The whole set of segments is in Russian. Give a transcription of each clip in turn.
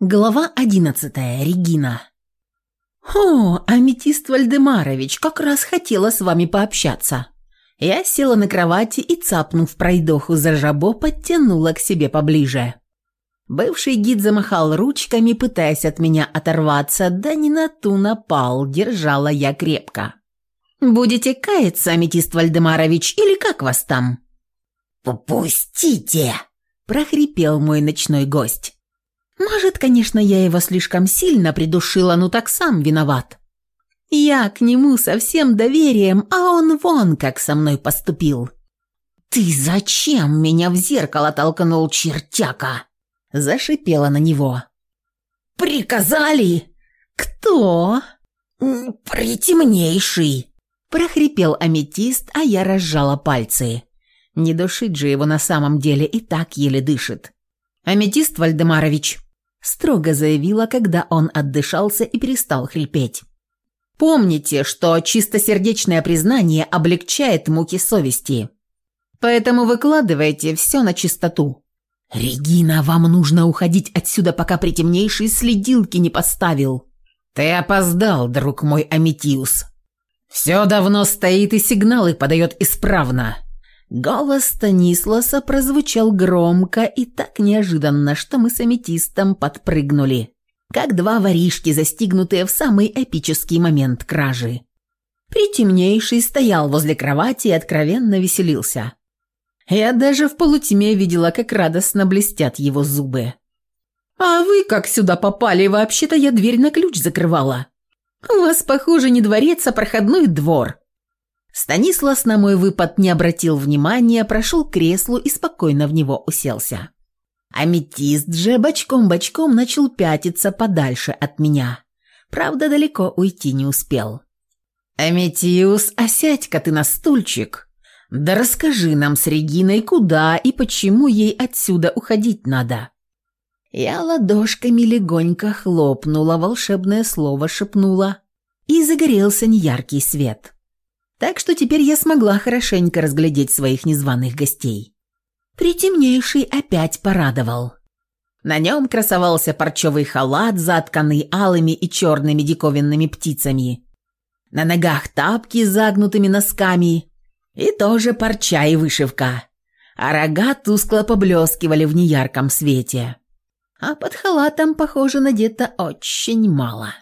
Глава одиннадцатая. Регина. «О, Аметист Вальдемарович, как раз хотела с вами пообщаться». Я села на кровати и, цапнув пройдоху за жабо, подтянула к себе поближе. Бывший гид замахал ручками, пытаясь от меня оторваться, да не на ту напал, держала я крепко. «Будете каяться, Аметист Вальдемарович, или как вас там?» Попустите, – прохрипел мой ночной гость. Может, конечно, я его слишком сильно придушила, но так сам виноват. Я к нему со всем доверием, а он вон как со мной поступил. «Ты зачем меня в зеркало толкнул, чертяка?» Зашипела на него. «Приказали!» «Кто?» «Притемнейший!» Прохрипел аметист, а я разжала пальцы. Не душить же его на самом деле и так еле дышит. «Аметист Вальдемарович, строго заявила, когда он отдышался и перестал хрипеть. Помните, что чистосердечное признание облегчает муки совести. Поэтому выкладывайте все на чистоту. «Регина, вам нужно уходить отсюда, пока притемнейший следилки не поставил». «Ты опоздал, друг мой Аметиус. Все давно стоит и сигналы подает исправно. Голос Станисласа прозвучал громко и так неожиданно, что мы с Аметистом подпрыгнули, как два воришки, застигнутые в самый эпический момент кражи. Притемнейший стоял возле кровати и откровенно веселился. Я даже в полутьме видела, как радостно блестят его зубы. «А вы как сюда попали? Вообще-то я дверь на ключ закрывала. У вас, похоже, не дворец, а проходной двор. Станислас на мой выпад не обратил внимания, прошел к креслу и спокойно в него уселся. Аметист же бочком-бочком начал пятиться подальше от меня. Правда, далеко уйти не успел. «Аметиус, осядь-ка ты на стульчик. Да расскажи нам с Региной, куда и почему ей отсюда уходить надо». Я ладошками легонько хлопнула, волшебное слово шепнула, и загорелся неяркий свет. Так что теперь я смогла хорошенько разглядеть своих незваных гостей. Притемнейший опять порадовал. На нем красовался парчевый халат, затканный алыми и черными диковинными птицами. На ногах тапки с загнутыми носками и тоже парча и вышивка. А рога тускло поблескивали в неярком свете. А под халатом, похоже, надето очень мало.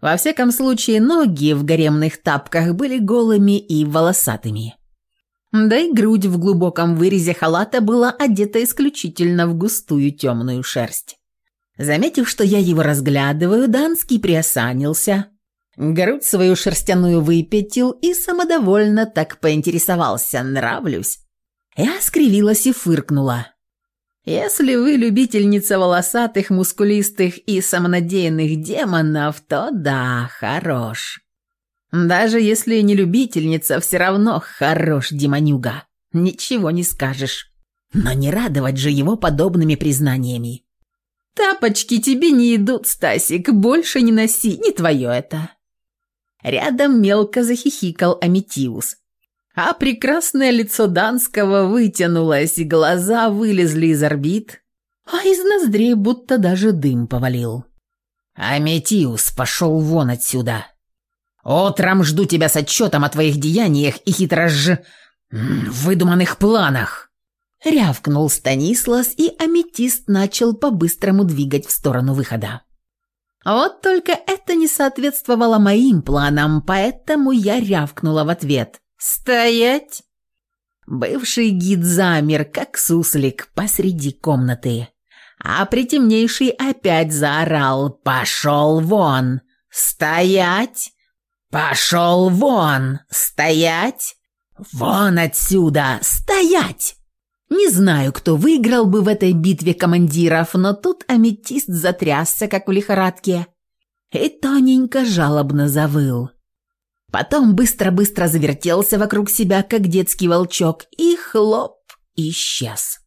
Во всяком случае, ноги в гаремных тапках были голыми и волосатыми. Да и грудь в глубоком вырезе халата была одета исключительно в густую темную шерсть. Заметив, что я его разглядываю, Данский приосанился, грудь свою шерстяную выпятил и самодовольно так поинтересовался «нравлюсь». Я скривилась и фыркнула – если вы любительница волосатых, мускулистых и самонадеянных демонов, то да, хорош. Даже если не любительница, все равно хорош демонюга. Ничего не скажешь. Но не радовать же его подобными признаниями. «Тапочки тебе не идут, Стасик, больше не носи, не твое это». Рядом мелко захихикал Аметиус а прекрасное лицо Данского вытянулось, и глаза вылезли из орбит, а из ноздрей будто даже дым повалил. «Аметиус, пошел вон отсюда! Утром жду тебя с отчетом о твоих деяниях и хитрож... выдуманных планах!» Рявкнул Станислас, и аметист начал по-быстрому двигать в сторону выхода. Вот только это не соответствовало моим планам, поэтому я рявкнула в ответ – «Стоять!» Бывший гид замер, как суслик, посреди комнаты. А притемнейший опять заорал «Пошел вон! Стоять! Пошел вон! Стоять! Вон отсюда! Стоять!» Не знаю, кто выиграл бы в этой битве командиров, но тут аметист затрясся, как в лихорадке, и тоненько жалобно завыл. Потом быстро-быстро завертелся вокруг себя, как детский волчок, и хлоп, исчез.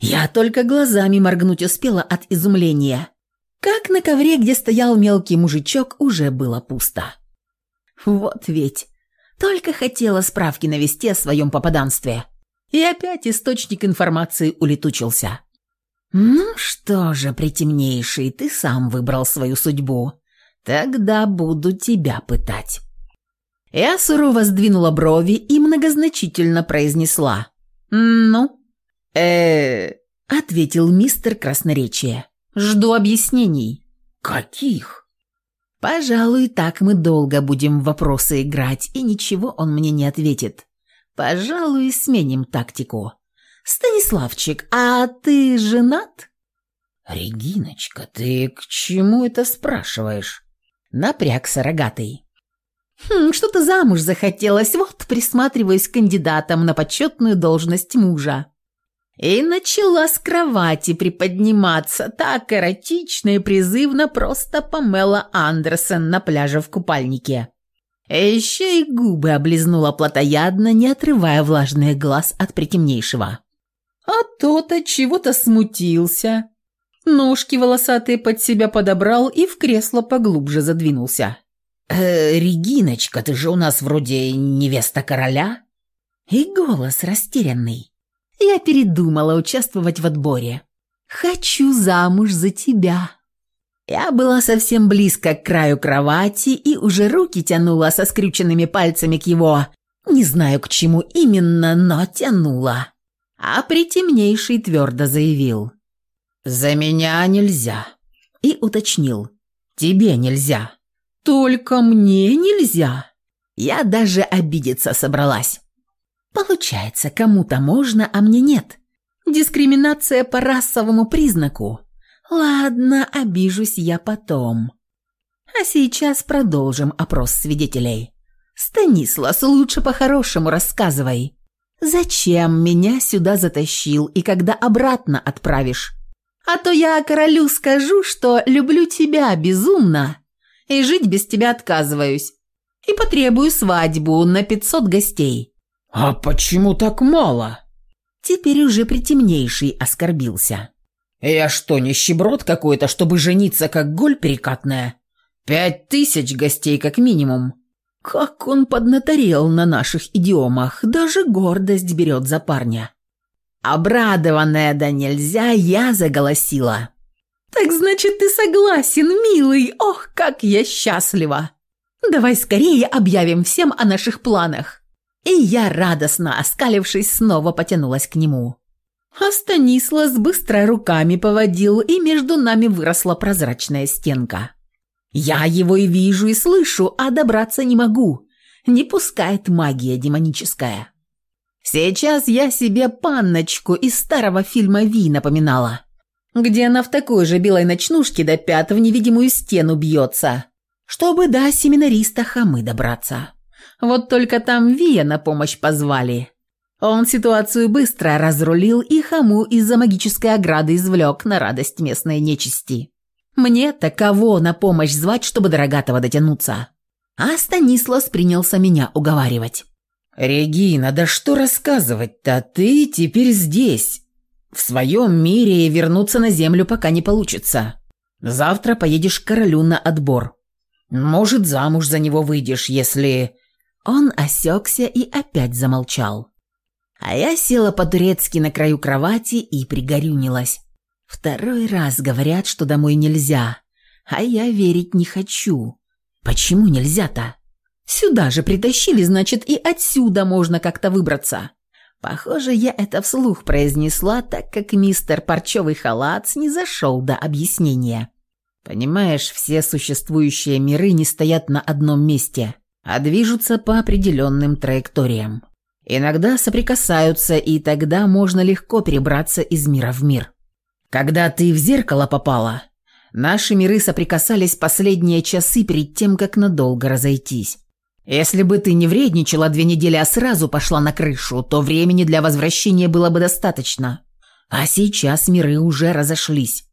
Я только глазами моргнуть успела от изумления. Как на ковре, где стоял мелкий мужичок, уже было пусто. Вот ведь. Только хотела справки навести о своем попаданстве. И опять источник информации улетучился. «Ну что же, притемнейший, ты сам выбрал свою судьбу. Тогда буду тебя пытать». Я сурово сдвинула брови и многозначительно произнесла. «Ну?» э ответил мистер красноречие. «Жду объяснений». «Каких?» «Пожалуй, так мы долго будем в вопросы играть, и ничего он мне не ответит. Пожалуй, сменим тактику. Станиславчик, а ты женат?» «Региночка, ты к чему это спрашиваешь?» Напрягся рогатый. «Хм, что-то замуж захотелось, вот присматриваюсь к кандидатам на почетную должность мужа». И начала с кровати приподниматься, так эротично и призывно просто помела Андерсон на пляже в купальнике. Еще и губы облизнула плотоядно, не отрывая влажные глаз от притемнейшего. А то-то чего-то смутился. Ножки волосатые под себя подобрал и в кресло поглубже задвинулся э, «Региночка, ты же у нас вроде невеста короля?» И голос растерянный. «Я передумала участвовать в отборе. Хочу замуж за тебя». Я была совсем близко к краю кровати и уже руки тянула со скрюченными пальцами к его. Не знаю, к чему именно, но тянула. А притемнейший твердо заявил. «За меня нельзя». И уточнил. «Тебе нельзя». Только мне нельзя. Я даже обидеться собралась. Получается, кому-то можно, а мне нет. Дискриминация по расовому признаку. Ладно, обижусь я потом. А сейчас продолжим опрос свидетелей. Станислав, лучше по-хорошему рассказывай. Зачем меня сюда затащил и когда обратно отправишь? А то я королю скажу, что люблю тебя безумно, и жить без тебя отказываюсь. И потребую свадьбу на 500 гостей». «А почему так мало?» Теперь уже притемнейший оскорбился. «Я что, нищеброд какой-то, чтобы жениться, как голь перекатная? Пять тысяч гостей как минимум». Как он поднаторел на наших идиомах, даже гордость берет за парня. Обрадованная да нельзя, я заголосила. «Так значит, ты согласен, милый! Ох, как я счастлива! Давай скорее объявим всем о наших планах!» И я, радостно оскалившись, снова потянулась к нему. А Станислас быстро руками поводил, и между нами выросла прозрачная стенка. «Я его и вижу, и слышу, а добраться не могу. Не пускает магия демоническая». Сейчас я себе панночку из старого фильма «Ви» напоминала – где она в такой же белой ночнушке до пят в невидимую стену бьется, чтобы до семинариста Хамы добраться. Вот только там Вия на помощь позвали. Он ситуацию быстро разрулил и Хаму из-за магической ограды извлек на радость местной нечисти. Мне-то кого на помощь звать, чтобы дорогатого дотянуться? А Станислав принялся меня уговаривать. «Регина, да что рассказывать-то? Ты теперь здесь. В своем мире вернуться на землю пока не получится. Завтра поедешь к королю на отбор. Может, замуж за него выйдешь, если...» Он осекся и опять замолчал. А я села по-турецки на краю кровати и пригорюнилась. Второй раз говорят, что домой нельзя, а я верить не хочу. Почему нельзя-то? Сюда же притащили, значит, и отсюда можно как-то выбраться. Похоже, я это вслух произнесла, так как мистер Парчевый халат не зашел до объяснения. Понимаешь, все существующие миры не стоят на одном месте, а движутся по определенным траекториям. Иногда соприкасаются, и тогда можно легко перебраться из мира в мир. Когда ты в зеркало попала, наши миры соприкасались последние часы перед тем, как надолго разойтись. Если бы ты не вредничала две недели, а сразу пошла на крышу, то времени для возвращения было бы достаточно. А сейчас миры уже разошлись».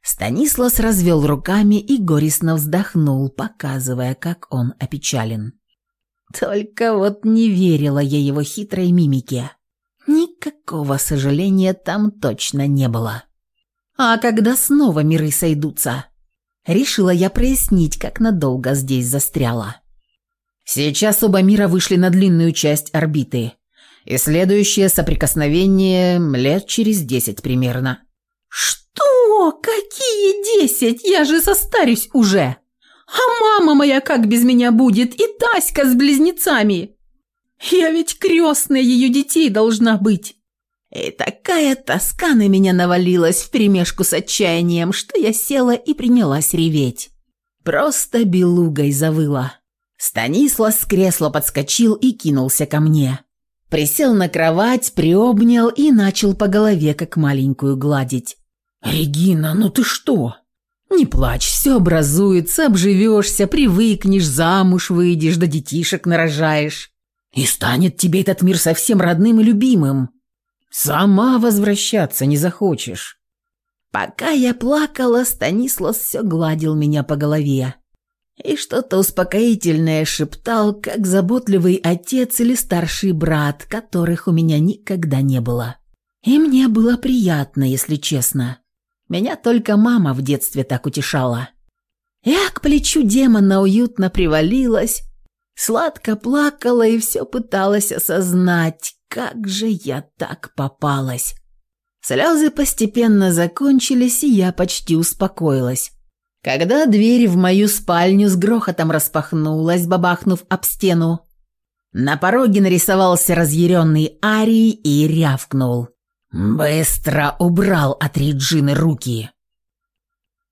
Станислав развел руками и горестно вздохнул, показывая, как он опечален. Только вот не верила я его хитрой мимике. Никакого сожаления там точно не было. А когда снова миры сойдутся? Решила я прояснить, как надолго здесь застряла. Сейчас оба мира вышли на длинную часть орбиты. И следующее соприкосновение лет через десять примерно. «Что? Какие десять? Я же состарюсь уже! А мама моя как без меня будет? И Таська с близнецами! Я ведь крестная ее детей должна быть!» И такая тоска на меня навалилась в вперемешку с отчаянием, что я села и принялась реветь. Просто белугой завыла. Станислав с кресла подскочил и кинулся ко мне. Присел на кровать, приобнял и начал по голове как маленькую гладить. «Регина, ну ты что?» «Не плачь, все образуется, обживешься, привыкнешь, замуж выйдешь, да детишек нарожаешь. И станет тебе этот мир совсем родным и любимым. Сама возвращаться не захочешь». Пока я плакала, Станислав все гладил меня по голове и что-то успокоительное шептал, как заботливый отец или старший брат, которых у меня никогда не было. И мне было приятно, если честно. Меня только мама в детстве так утешала. Я к плечу демона уютно привалилась, сладко плакала и все пыталась осознать, как же я так попалась. Слезы постепенно закончились, и я почти успокоилась. Когда дверь в мою спальню с грохотом распахнулась, бабахнув об стену, на пороге нарисовался разъяренный Арий и рявкнул. «Быстро убрал от Реджины руки!»